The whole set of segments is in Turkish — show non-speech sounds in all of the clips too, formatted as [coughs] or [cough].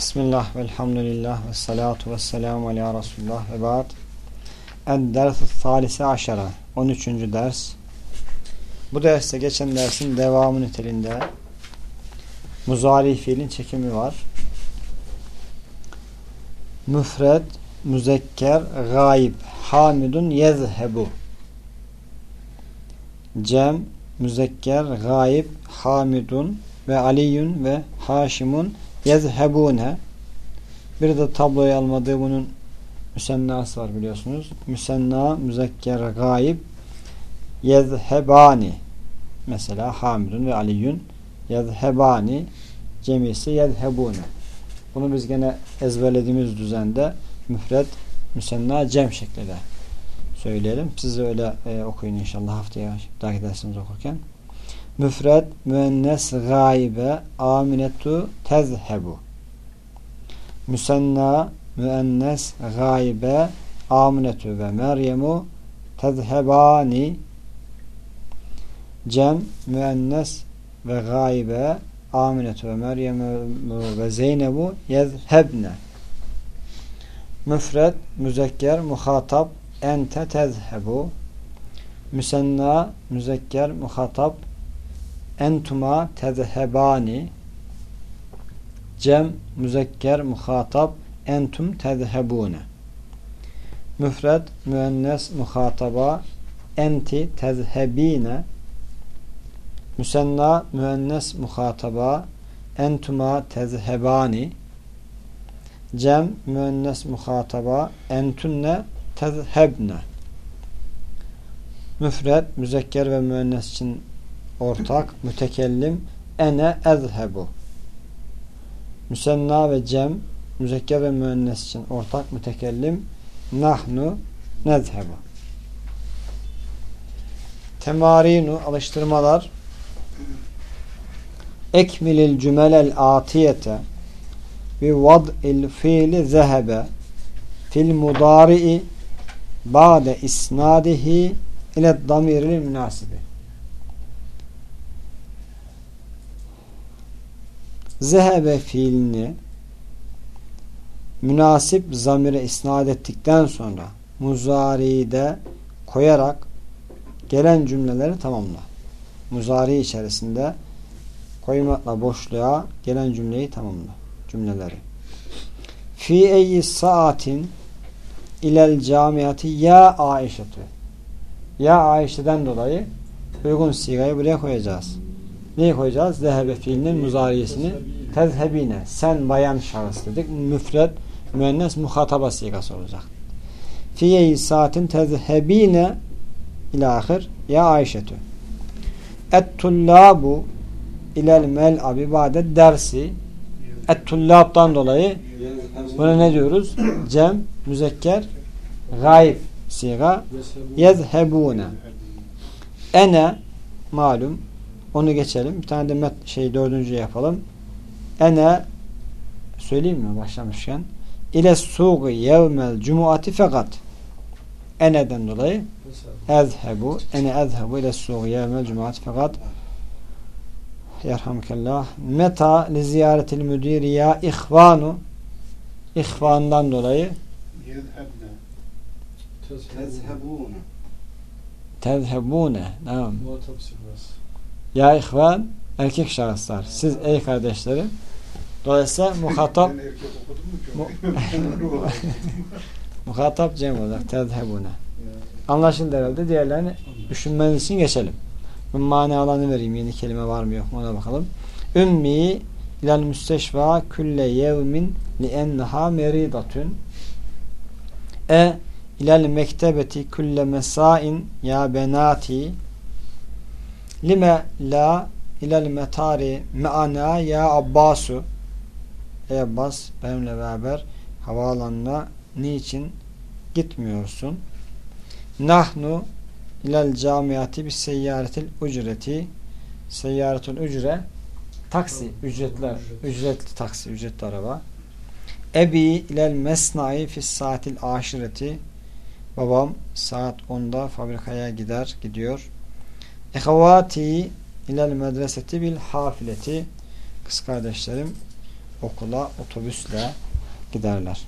Bismillah, velhamdülillah, ve salatu ve selamu ala Resulullah ve ba'd. En-dersu salise aşara, 13. ders. Bu derste geçen dersin devamı niteliğinde muzari fiilin çekimi var. Müfred, müzekker, gayib, hamidun yezhebu. Cem, müzekker, gayib, hamidun ve aliyun ve haşimun yezhebune bir de tabloya almadığı bunun müsennası var biliyorsunuz. Müsenna, müzekker, gayib. Yezhebani mesela Hamidun ve Aliyun. Yezhebani cemisi yezhebune bunu biz gene ezberlediğimiz düzende müfred, müsenna, cem şeklinde söyleyelim. Siz öyle e, okuyun inşallah. Haftaya dahaki dersimiz okurken. Müfred, müennes, gaibe, aminetu, tezhebu. Müsenna, müennes, gaibe, aminetu ve meryemu, tezhebani. Cem, müennes ve gaibe, aminetu ve meryemu ve zeynebu, yezhebne. Müfred, müzekker, muhatap, ente tezhebu. Müsenna, müzekker, muhatap, entuma tezhebani. Cem müzekker muhatap. Entum tezhebune. Müfred müennes muhataba. Enti tezhebine. Müsenna müennes muhataba. Entuma tezhebani. Cem müennes muhataba. Entunne tezhebne. Müfred müzekker ve müennes için ortak, mütekellim ene ezhebu. Müsenna ve cem, müzekker ve müennes için ortak, mütekellim nahnu nezhebu. Temarinu, alıştırmalar ekmilil cümelel atiyete bi vad'il fiili zehebe fil mudari'i ba'de isnadihi ile damiril münasibi zehebe fiilini münasip zamire isnat ettikten sonra muzari'de koyarak gelen cümleleri tamamla. Muzari içerisinde koymakla boşluğa gelen cümleyi tamamla. Cümleleri. Fi eyyi saatin ilel camiati ya Aişetü. Ya Ayşe'den dolayı uygun sigayı buraya koyacağız. Neyi koyacağız? Zehebe fiilinin muzariyesini tezhebine. Sen bayan şahıs dedik. Müfred, müennes, muhataba sigası olacak. Fiye saatin tezhebine ilahir ya Ayşetü. Et tullabu ilel mel'abi ba'de dersi et tullabdan dolayı buna ne diyoruz? Cem, müzekker, gayb siga yezhebune ene malum onu geçelim. Bir tane de met şey dördüncü yapalım. Ene söyleyeyim mi başlamışken? İle suğu yevmel cumuati fakat eneden dolayı ezhebu ene ezhebu ile suğu yevmel cumuati fakat yerhamkallah meta li ziyaretil müdiri ya ihvanu. İhvandan dolayı tezhebune. Tezhebune. tamam ya ihvan erkek şahıslar. Siz ey kardeşlerim. Dolayısıyla muhatap [laughs] [laughs] muhatap cem olacak. Tezhebune. Anlaşıldı herhalde. Diğerlerini düşünmeniz için geçelim. Ben manalarını vereyim. Yeni kelime var mı yok mu ona bakalım. Ümmi ilal müsteşva külle yevmin li enneha meridatun e ilal mektebeti külle mesain ya benati lime la ilel metari me'ana ya Abbasu. Ey Abbas benimle beraber havaalanına niçin gitmiyorsun? Nahnu ilel camiyati bis seyyaretil ücreti. Seyyaretul ücre taksi ücretler ücretli taksi ücretli araba. Ebi ilel mesnai fis saatil aşireti. Babam saat 10'da fabrikaya gider gidiyor Ehevati ilel medreseti bil hafileti kız kardeşlerim okula otobüsle giderler.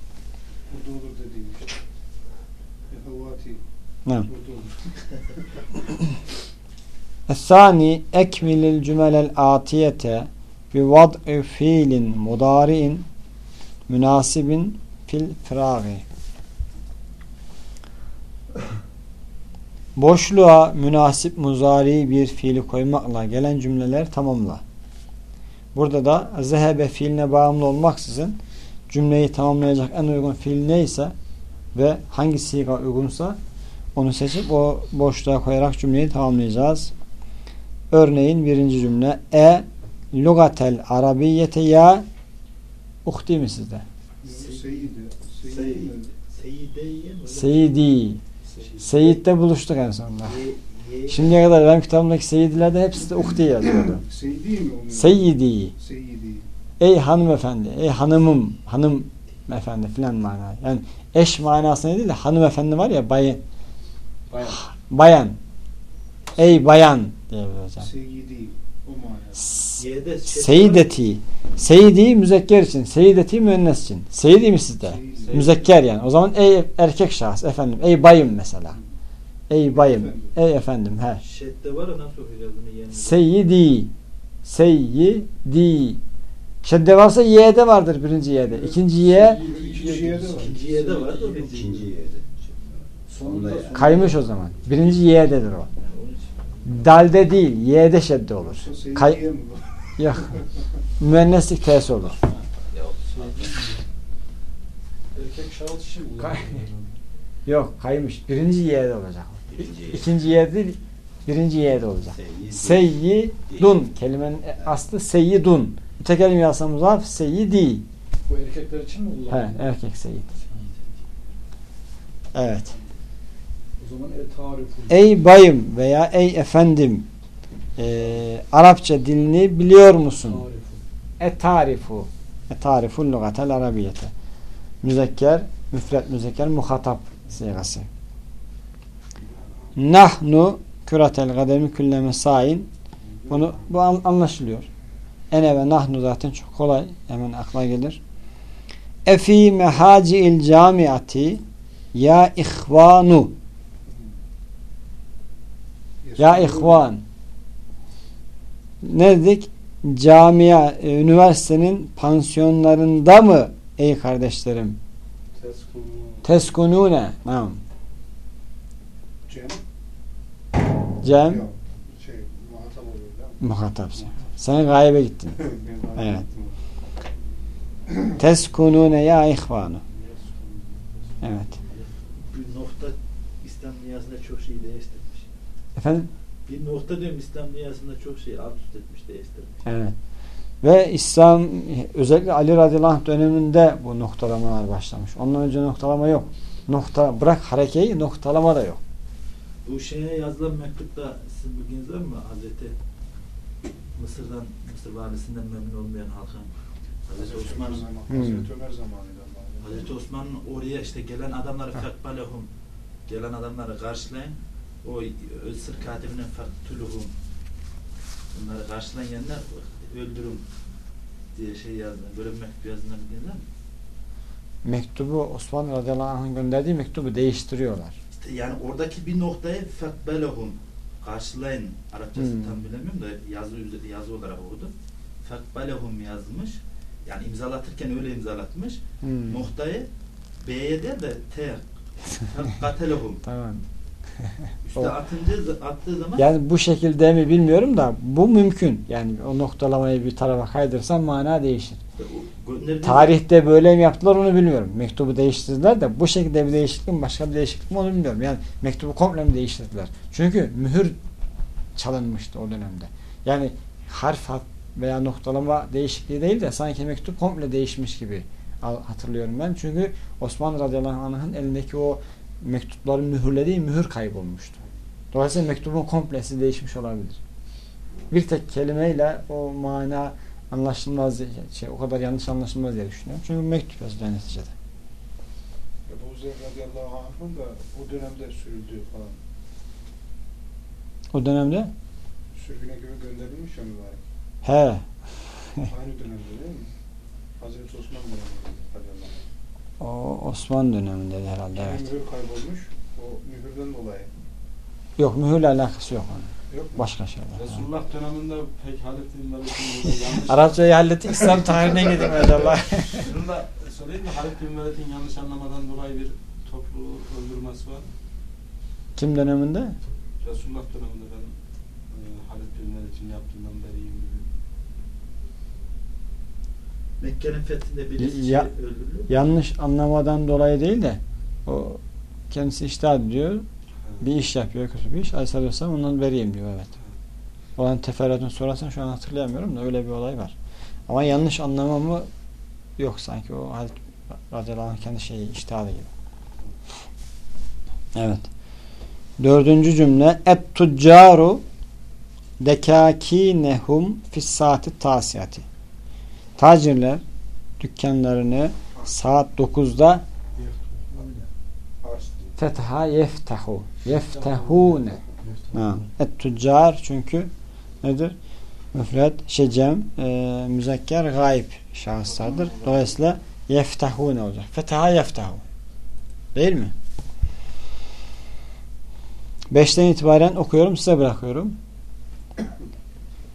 Burada olur dediğim şey. Ehevati. Ne? [laughs] Esani ekmilil cümelel atiyete bi vad'ı fiilin mudari'in münasibin fil firâgi. Boşluğa münasip muzari bir fiili koymakla gelen cümleler tamamla. Burada da zehebe fiiline bağımlı olmaksızın cümleyi tamamlayacak en uygun fiil neyse ve hangi siga uygunsa onu seçip o boşluğa koyarak cümleyi tamamlayacağız. Örneğin birinci cümle E lugatel arabiyete ya uhti mi sizde? Seyidi. Seyid. Seyidi. Seyidi. Seyit'te buluştuk en sonunda. Ye- ye- Şimdiye kadar benim kitabımdaki Seyidilerde hepsi de uhti yazıyordu. [coughs] Seyidi mi onun? Seyidi. Ey hanımefendi, ey hanımım, hanım efendi filan mana. Yani eş manasına değil de hanımefendi var ya bayan. Bayan. Bayan. Ey bayan diyebilir hocam. Seyidi. Seyideti. Seyidi müzekker için. Seyideti müennes için. Seyidi mi sizde? Seyidi. Müzekker yani. O zaman ey erkek şahıs efendim. Ey bayım mesela. Ey bayım. Efendim. Ey efendim. He. Şedde var ya nasıl okuyacağız bunu yerini? Seyyidi. Seyyidi. Şedde varsa y'de vardır birinci y'de. İkinci y İkinci yerde var. İkinci Y'de var da. İkinci ya. kaymış o zaman. Birinci y'dedir o. Dalde değil, y'de şedde olur. Kay [laughs] yok. Müenneslik t'si olur. Erkek şahıs için Kay- Yok, kaymış. Birinci y'de olacak. Birinci. İkinci y'de değil, birinci y'de olacak. Seyyid. Seyyidun. Kelimenin aslı seyyidun. Mütekellim yazsa muzaf seyyidi. Bu erkekler için mi He, kullanılıyor? erkek seyyid. Evet. Zaman. Ey bayım veya ey efendim eee, Arapça dilini biliyor musun? Tarifu. Etarifu. Etarifu lugatel arabiyete. Müzekker, müfret müzekker, muhatap sigası. Nahnu küratel gademi külle mesain. Bunu bu an- anlaşılıyor. Ene ve nahnu zaten çok kolay. Hemen akla gelir. Efi mehaci'il camiati ya ihvanu. Ya ihvan. Ne dedik? Camia, e, üniversitenin pansiyonlarında mı ey kardeşlerim? Teskunu. Teskunune. Tamam. Cem. Cem Yok. Şey, muhatap oluyor değil mi? muhatapsın. Sen gaybe gittin. [laughs] Evet. [clears throat] Teskunune ya ihvanu. Evet. Bir nokta İslam dünyasında çok şey değiştirmiş. Efendim? Bir nokta diyorum İslam dünyasında çok şey alt üst etmiş, değiştirmiş. Evet. Ve İslam özellikle Ali radıyallahu anh döneminde bu noktalamalar başlamış. Ondan önce noktalama yok. Nokta bırak harekeyi noktalama da yok. Bu şeye yazılan mektupta sizin bilginiz var mı? Hazreti Mısır'dan, Mısır valisinden memnun olmayan halkın Hazreti Osman'ın Hmm. Hazreti Ömer zamanıydı. Hazreti Osman'ın oraya işte gelen adamları fekbalehum gelen adamları karşılayın o Sır katibinin fektuluhum bunları karşılayan yerine öldürün diye şey yazdı. Böyle bir mektup yazdığını var mı? Mektubu Osman radıyallahu anh'ın gönderdiği mektubu değiştiriyorlar. İşte yani oradaki bir noktayı fekbalehum karşılayın Arapçası Hmm. tam bilemiyorum da yazı yazı olarak okudum. Fekbalehum yazmış. Yani imzalatırken öyle imzalatmış. Hmm. Noktayı B'ye değil de T. [laughs] Fekatelehum. Tamam. [laughs] Üste atınca attığı zaman Yani bu şekilde mi bilmiyorum da bu mümkün. Yani o noktalamayı bir tarafa kaydırsan mana değişir. işte Tarihte böyle mi yaptılar onu bilmiyorum. Mektubu değiştirdiler de bu şekilde bir değişiklik mi başka bir değişiklik mi onu bilmiyorum. Yani mektubu komple mi değiştirdiler? Çünkü mühür çalınmıştı o dönemde. Yani harf veya noktalama değişikliği değil de sanki mektup komple değişmiş gibi hatırlıyorum ben. Çünkü Osman radıyallahu anh'ın elindeki o mektupların mühürlediği mühür kaybolmuştu. Dolayısıyla mektubun komplesi değişmiş olabilir. Bir tek kelimeyle o mana anlaşılmaz şey o kadar yanlış anlaşılmaz diye düşünüyorum. Çünkü mektup yazılıyor neticede. Ebu Zer radıyallahu anh'ın da o dönemde sürüldüğü falan. O dönemde Sürgüne gibi gönderilmiş ya mübarek. he Aynı dönemde değil mi? Hazreti Osman döneminde radıyallahu O Osman döneminde herhalde anh. evet. Mühür kaybolmuş. O mühürden dolayı. Yok mühürle alakası yok onun. Yok mu? Başka şeyler. yani. Resulullah döneminde pek Halep bin. [laughs] Arapçayı hallettik. İslam tarihine gidin maşallah. [laughs] Şunu da söyleyeyim mi? Halep bin Velid'in yanlış anlamadan dolayı bir topluluğu öldürmesi var. Kim döneminde? Resulullah döneminde ben e, Halep bin Velid'in yaptığından beriyim gibi. Mekke'nin fethinde birisi Ya- öldürülüyor. Yanlış anlamadan dolayı değil de o kendisi iştahat ediyor. Ha. Bir iş yapıyor kötü bir iş. Aleyhisselatü Vesselam ondan vereyim diyor evet. Olan teferruatını sorarsan şu an hatırlayamıyorum da öyle bir olay var. Ama yanlış anlamamı yok sanki o Halit radıyallahu anh kendi şeyi iştihadı gibi. Evet. Dördüncü cümle et tuccaru dekakinehum fissati tasiyati. Tacirler dükkanlarını saat 9'da Ars diye. fetha yeftahu yeftehune Ha. Et tüccar çünkü nedir? Müfred, şecem, e, müzekker, gayb şahıslardır. Dolayısıyla yeftahune olacak. Fetaha yeftahu. Değil mi? Beşten itibaren okuyorum, size bırakıyorum.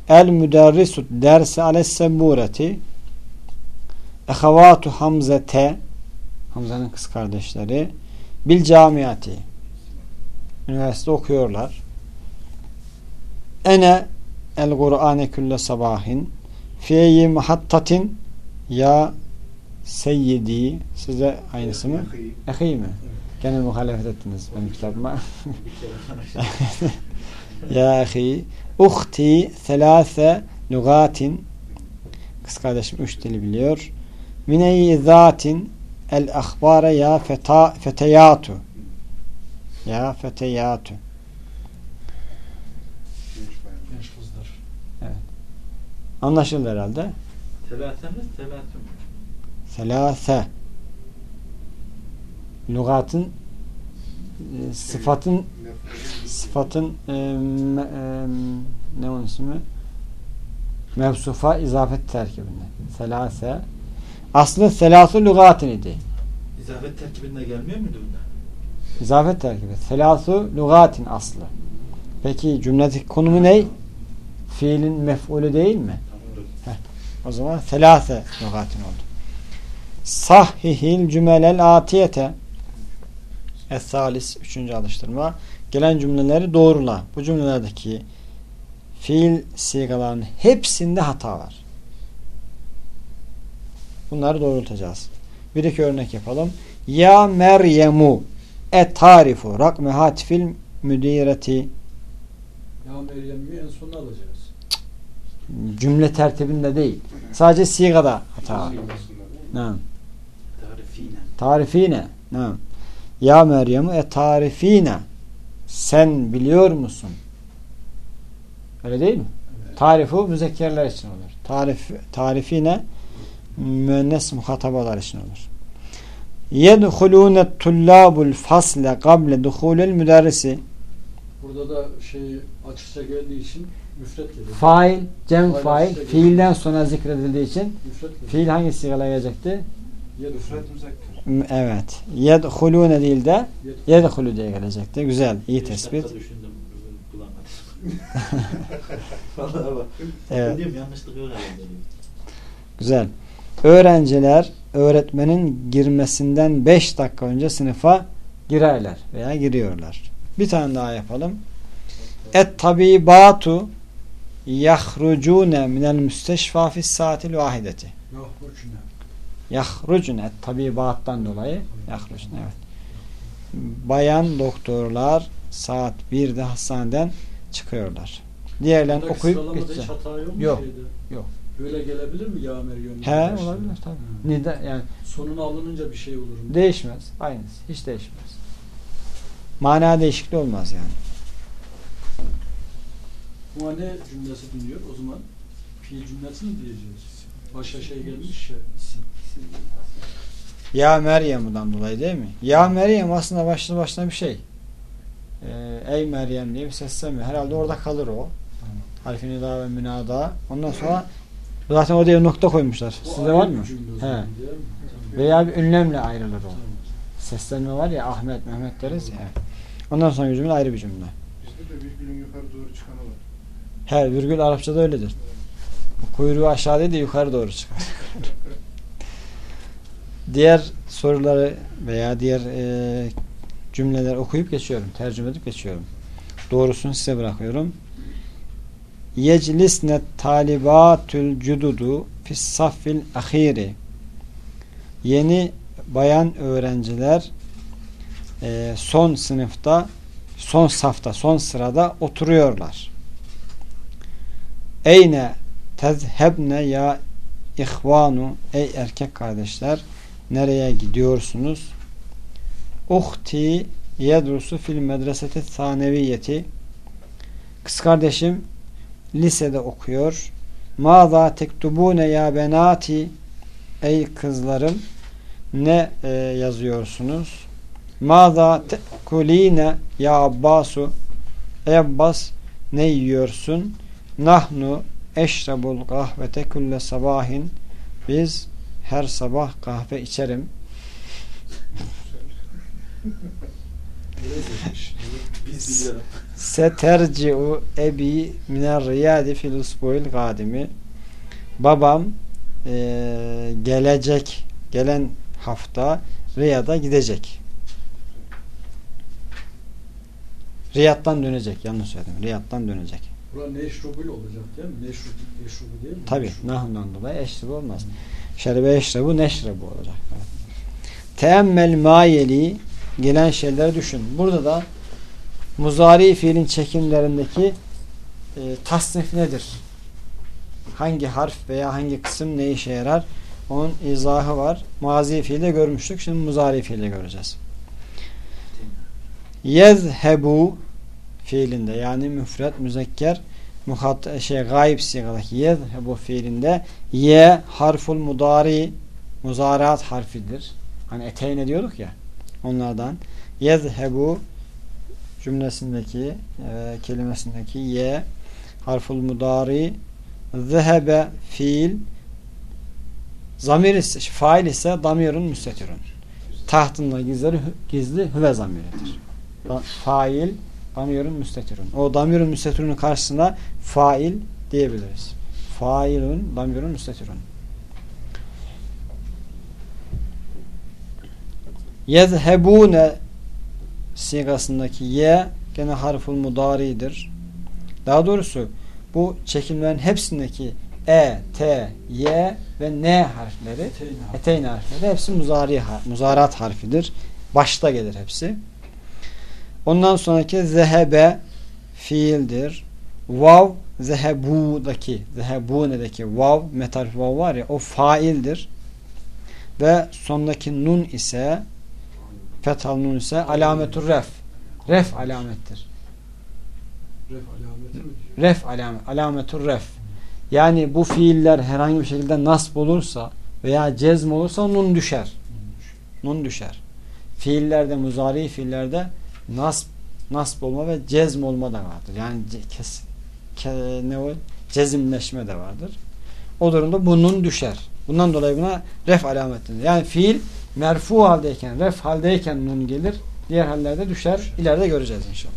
El müderrisut dersi ales sebureti Ehavatu Hamzete Hamza'nın kız kardeşleri bil camiati üniversite okuyorlar. Ene el Kur'ane külle sabahin fiyeyi muhattatin ya seyyidi size aynısı mı? Ehi mi? Gene muhalefet ettiniz benim kitabıma. [laughs] Ya ehi uhti thelâse lugatin kız kardeşim üç dili biliyor. Mineyi zatin el ahbare ya feta, feteyatu ya feteyatu kızlar. anlaşıldı herhalde. Telâse mi? Selase Lugatın e, sıfatın sıfatın e, me- e, ne onun ismi? Mevsufa izafet terkibinde. Selase Aslı selasu lugatin idi. İzafet terkibinde gelmiyor muydu bunda? İzafet terkibi. Selasu lugatin aslı. Peki cümledeki konumu ne? Fiilin mef'ulü değil mi? Tamam. O zaman selase lugatin oldu. Sahihil cümelel atiyete Es-salis üçüncü alıştırma. Gelen cümleleri doğrula. Bu cümlelerdeki fiil sigalarının hepsinde hata var. Bunları doğrultacağız. Bir iki örnek yapalım. Ya Meryemu e tarifu rakme hatifil müdireti Ya Meryem'i en sonuna alacağız. cümle tertibinde değil. Sadece sigada hata. Naam. Tarifine. Tarifine. Naam. Ya Meryem e tarifine. Sen biliyor musun? Öyle değil mi? Evet. Tarifu müzekkerler için olur. Tarif, tarifine müennes muhatabalar için olur. Yedhulûne tullâbul fasle kable duhulel müderrisi. Burada da şey açıkça geldiği için müfret geliyor. Fail, cem Fail fail, fiilden sonra zikredildiği için fiil hangi sigala gelecekti? Müfret müzekker. M- Evet. Yedhulûne değil de yedhulû diye gelecekti. Güzel, iyi tespit. [laughs] Vallahi bak. Evet. Diyorum yanlışlık yok herhalde. Güzel. Öğrenciler öğretmenin girmesinden 5 dakika önce sınıfa girerler veya giriyorlar. Bir tane daha yapalım. Et tabibatu yahrucune minel müsteşfa fis saatil vahideti. Yahrucune. Yahrucune et tabibattan dolayı yahrucune evet. Bayan doktorlar saat 1'de hastaneden çıkıyorlar. Diğerlerini okuyup hata yok yok. Böyle gelebilir mi ya Meryem? He olabilir tabii. Nida yani Sonuna alınınca bir şey olur mu? Değişmez. Aynısı. Hiç değişmez. Mana değişikliği olmaz yani. Buna ne cümlesi dinliyor o zaman? Fiil cümlesi mi diyeceğiz? Başa şey gelmiş ya isim. Ya Meryem'den dolayı değil mi? Ya Meryem aslında başlı başına bir şey. Ee, ey Meryem diye bir seslemiyor. Herhalde orada kalır o. Harfi nida ve münada. Ondan sonra Zaten oraya nokta koymuşlar. O Sizde var mı? He. Veya bir ünlemle ayrılır o. Tamam. Seslenme var ya Ahmet, Mehmet deriz ya. Ondan sonra cümle ayrı bir cümle. Bizde de virgülün yukarı doğru çıkanı var. He virgül Arapçada öyledir. Kuyruğu aşağı değil de yukarı doğru çıkar. [laughs] diğer soruları veya diğer e, cümleler okuyup geçiyorum. Tercüme edip geçiyorum. Doğrusunu size bırakıyorum. Yeclisne talibatül cududu fis saffil ahiri Yeni bayan öğrenciler e, son sınıfta son safta, son sırada oturuyorlar. Eyne tezhebne ya ihvanu ey erkek kardeşler nereye gidiyorsunuz? Uhti yedrusu fil medreseti saneviyeti kız kardeşim lisede okuyor. Maza tektubune ya benati ey kızlarım ne e, yazıyorsunuz? Maza tekuline ya Abbasu ey Abbas ne yiyorsun? Nahnu eşrabul kahvete kulle sabahin biz her sabah kahve içerim. Biz. Seterci'u ebi miner riyadi fil usbuil kadimi babam eee, gelecek gelen hafta Riyad'a gidecek. Riyad'dan dönecek. Yanlış söyledim. Riyad'dan dönecek. Bura neşrubul olacak değil mi? Neşrub, neşrubu değil mi? Tabi Neşrub. nahundan dolayı eşrebu olmaz. Şerbe eşrebu neşrebu olacak. Evet. Teemmel mayeli gelen şeyleri düşün. Burada da muzari fiilin çekimlerindeki e, tasnif nedir? Hangi harf veya hangi kısım ne işe yarar? Onun izahı var. Mazi fiilde görmüştük. Şimdi muzari fiilde göreceğiz. Yezhebu fiilinde yani müfret müzekker muhat şey gayb sigadaki yezhebu fiilinde ye harful mudari muzaraat harfidir. Hani eteyne diyorduk ya onlardan yezhebu cümlesindeki e, kelimesindeki ye harful mudari zehebe fiil zamir ise, fail ise damirun müstetirun. Tahtında gizli, gizli hüve zamiridir. Da- Fail damirun müstetirun. O damirun müstetirunun karşısına fail diyebiliriz. Failun damirun müstetirun. Yezhebune sigasındaki ye gene harful mudaridir. Daha doğrusu bu çekimlerin hepsindeki e, t, y ve n harfleri Eteyn harfleri hepsi muzari, muzarat harfidir. Başta gelir hepsi. Ondan sonraki zehebe fiildir. Vav zehebu'daki zehebune'deki vav metal vav var ya o faildir. Ve sondaki nun ise fethal nun ise alametur ref. Ref alamettir. Ref diyor? Ref alamet, alametur ref. Yani bu fiiller herhangi bir şekilde nasb olursa veya cezm olursa nun düşer. Nun düşer. Fiillerde, muzari fiillerde nasb, nasb olma ve cezm olma da vardır. Yani kes, ke- ne o? Cezimleşme de vardır. O durumda bu nun düşer. Bundan dolayı buna ref alamet denir. Yani fiil merfu haldeyken, ref haldeyken nun gelir. Diğer hallerde düşer. İleride göreceğiz inşallah.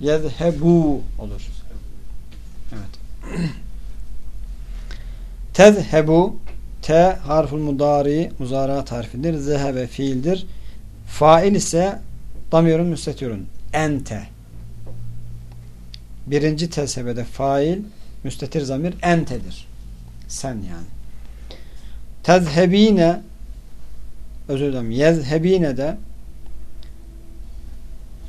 Yezhebu. Olur. Evet. [clears throat] Tezhebu T harful mudari muzarat harfidir. Zehebe fiildir. Fail ise damirun müstetirun. Ente. Birinci tezhebede fail müstetir zamir entedir. Sen yani. Tezhebine özür dilerim. Yezhebine de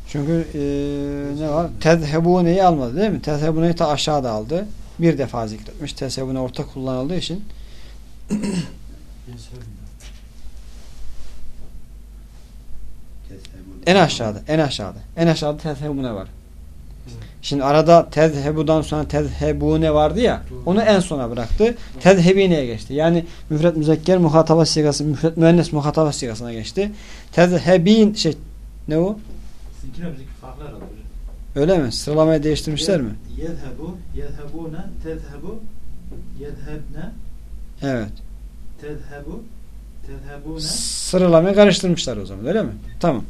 çünkü eee, ne var? Tezhebune'yi almadı değil mi? Tezhebune'yi ta aşağıda aldı. Bir defa zikretmiş. Tezhebune ortak kullanıldığı için en aşağıda, en aşağıda. En aşağıda tezhebune var. Şimdi arada tezhebudan sonra tezhebune vardı ya onu en sona bıraktı. Tezhebine'ye geçti. Yani müfret müzekker muhataba sigası, müfret müennes muhataba sigasına geçti. Tezhebin şey ne o? Öyle mi? Sıralamayı değiştirmişler mi? Yezhebu, yezhebune, tezhebu, Yedhebne Evet. tedhebu tedhebune Sıralamayı karıştırmışlar o zaman öyle mi? Tamam.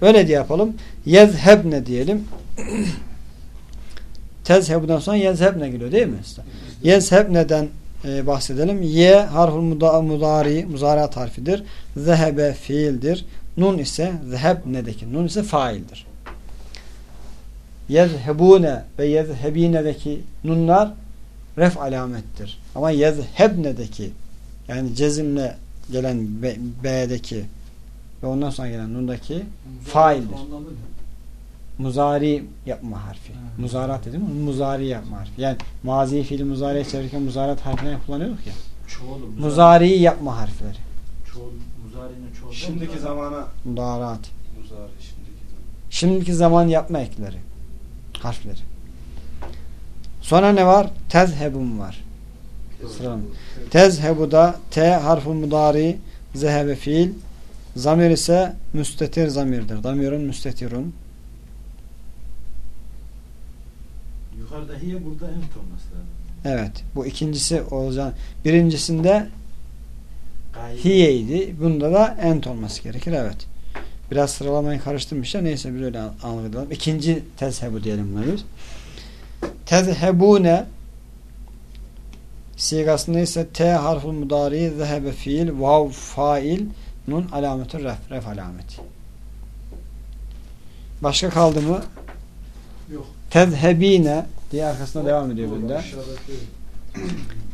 Öyle diye yapalım. Yezhebne diyelim. Tezhebudan sonra yezhebne geliyor değil mi? Yezhebne'den e, bahsedelim. Ye harful muda, mudari, muzariat harfidir. Zehebe fiildir. Nun ise zehebne'deki. Nun ise faildir. Yezhebune ve yezhebine'deki nunlar ref alamettir. Ama yezhebne'deki yani cezimle gelen B'deki ve ondan sonra gelen nundaki faildir. Muzari yapma harfi. Ha. Muzarat dedim mi? Muzari yapma harfi. Yani mazi fiili muzariye çevirirken muzarat harfine kullanıyorduk ya. Çoğulu. Muzari yapma harfleri. Çoğul, muzarinin çoğulu. Şimdiki zamana Mudarat. muzari şimdiki zaman. Şimdiki zaman yapma ekleri. Harfleri. Sonra ne var? Tezhebun var. Sıralama. Tezhebu'da T harfu mudari zehebe fiil zamir ise müstetir zamirdir. Damirun müstetirun. Yukarıda hiye burada ent olması lazım. Evet. Bu ikincisi olacak. Birincisinde hiyeydi. Bunda da ent olması gerekir. Evet. Biraz sıralamayı karıştırmışlar. Neyse biz öyle algılayalım. İkinci tezhebu diyelim buna biz. Tezhebune sigasında ise T harful mudari zehebe fiil vav fail nun alameti ref ref alameti. Başka kaldı mı? Yok. Tezhebine diye arkasına devam ediyor bunda.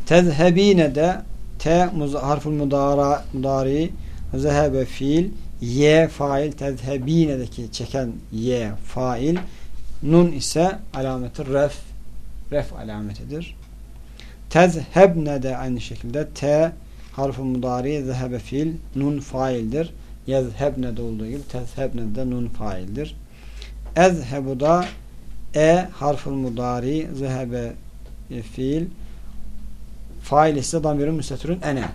Tezhebine de T muz- harful mudara, mudari zehebe fiil Y fail tezhebine'deki çeken Y fail nun ise alameti ref ref alametidir. Tezhebne de aynı şekilde T harfu mudari zehebe fiil nun faildir. Yezhebne de olduğu gibi tezhebne de nun faildir. Ezhebu da E harful mudari zehebe e, fiil fail ise damirun müstetirun ene.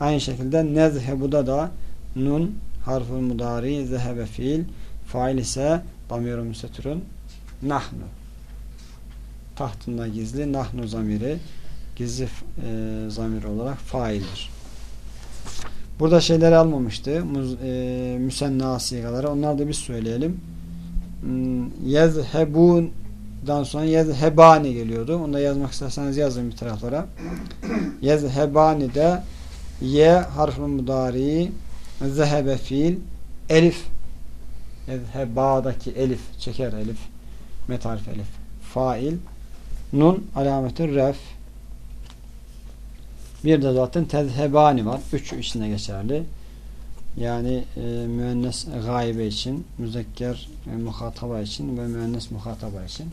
Aynı şekilde nezhebuda da nun harful mudari zehebe fiil fail ise damirun müstetirun nahnu. Tahtında gizli nahnu zamiri gizli e, zamir olarak faildir. Burada şeyleri almamıştı. Muz, e, müsenna sigaları. Onları da biz söyleyelim. Hmm, Yezhebun dan sonra yezhebani geliyordu. Onu da yazmak isterseniz yazın bir taraflara. Yezhebani de ye harfı mudari zehebe fiil elif yezhebadaki elif çeker elif met elif fail nun alameti ref bir de zaten tezhebani var. Üçü içinde geçerli. Yani e, müennes gaybe için, müzekker e, muhataba için ve müennes muhataba için.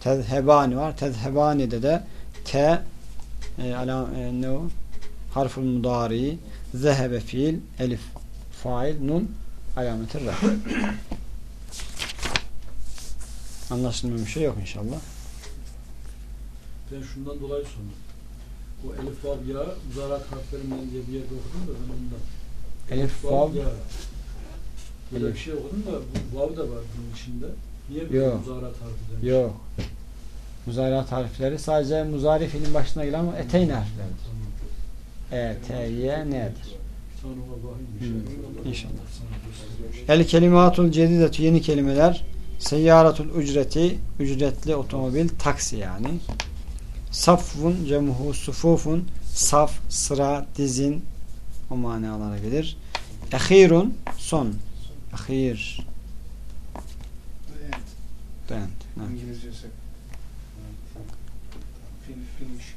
Tezhebani var. Tezhebani'de de T e, alam, e, ne o? Harful mudari zehebe fiil elif fail nun alameti raf. [coughs] Anlaşılmamış bir şey yok inşallah. Ben şundan dolayı sordum. Bu elif vav ya muzarat harflerinden diye bir yerde okudum da ben ondan. Elif, vav, ya. Böyle elif. bir şey okudum da bu vav da var bunun içinde. Niye bir Yok. muzarat harfi demiş? Yok. Muzarat harfleri sadece muzari fiilin başına gelen ama eteyn harfleridir. E, T, Y, N'dir. Bakayım. Hmm, inşallah. El kelimatul cedidetü yeni kelimeler seyyaratul ücreti ücretli otomobil taksi yani safvun cemuhu sufufun saf sıra dizin o manalara gelir ehirun son Evet. the end. Evet. İngilizcesi. Fin, finish.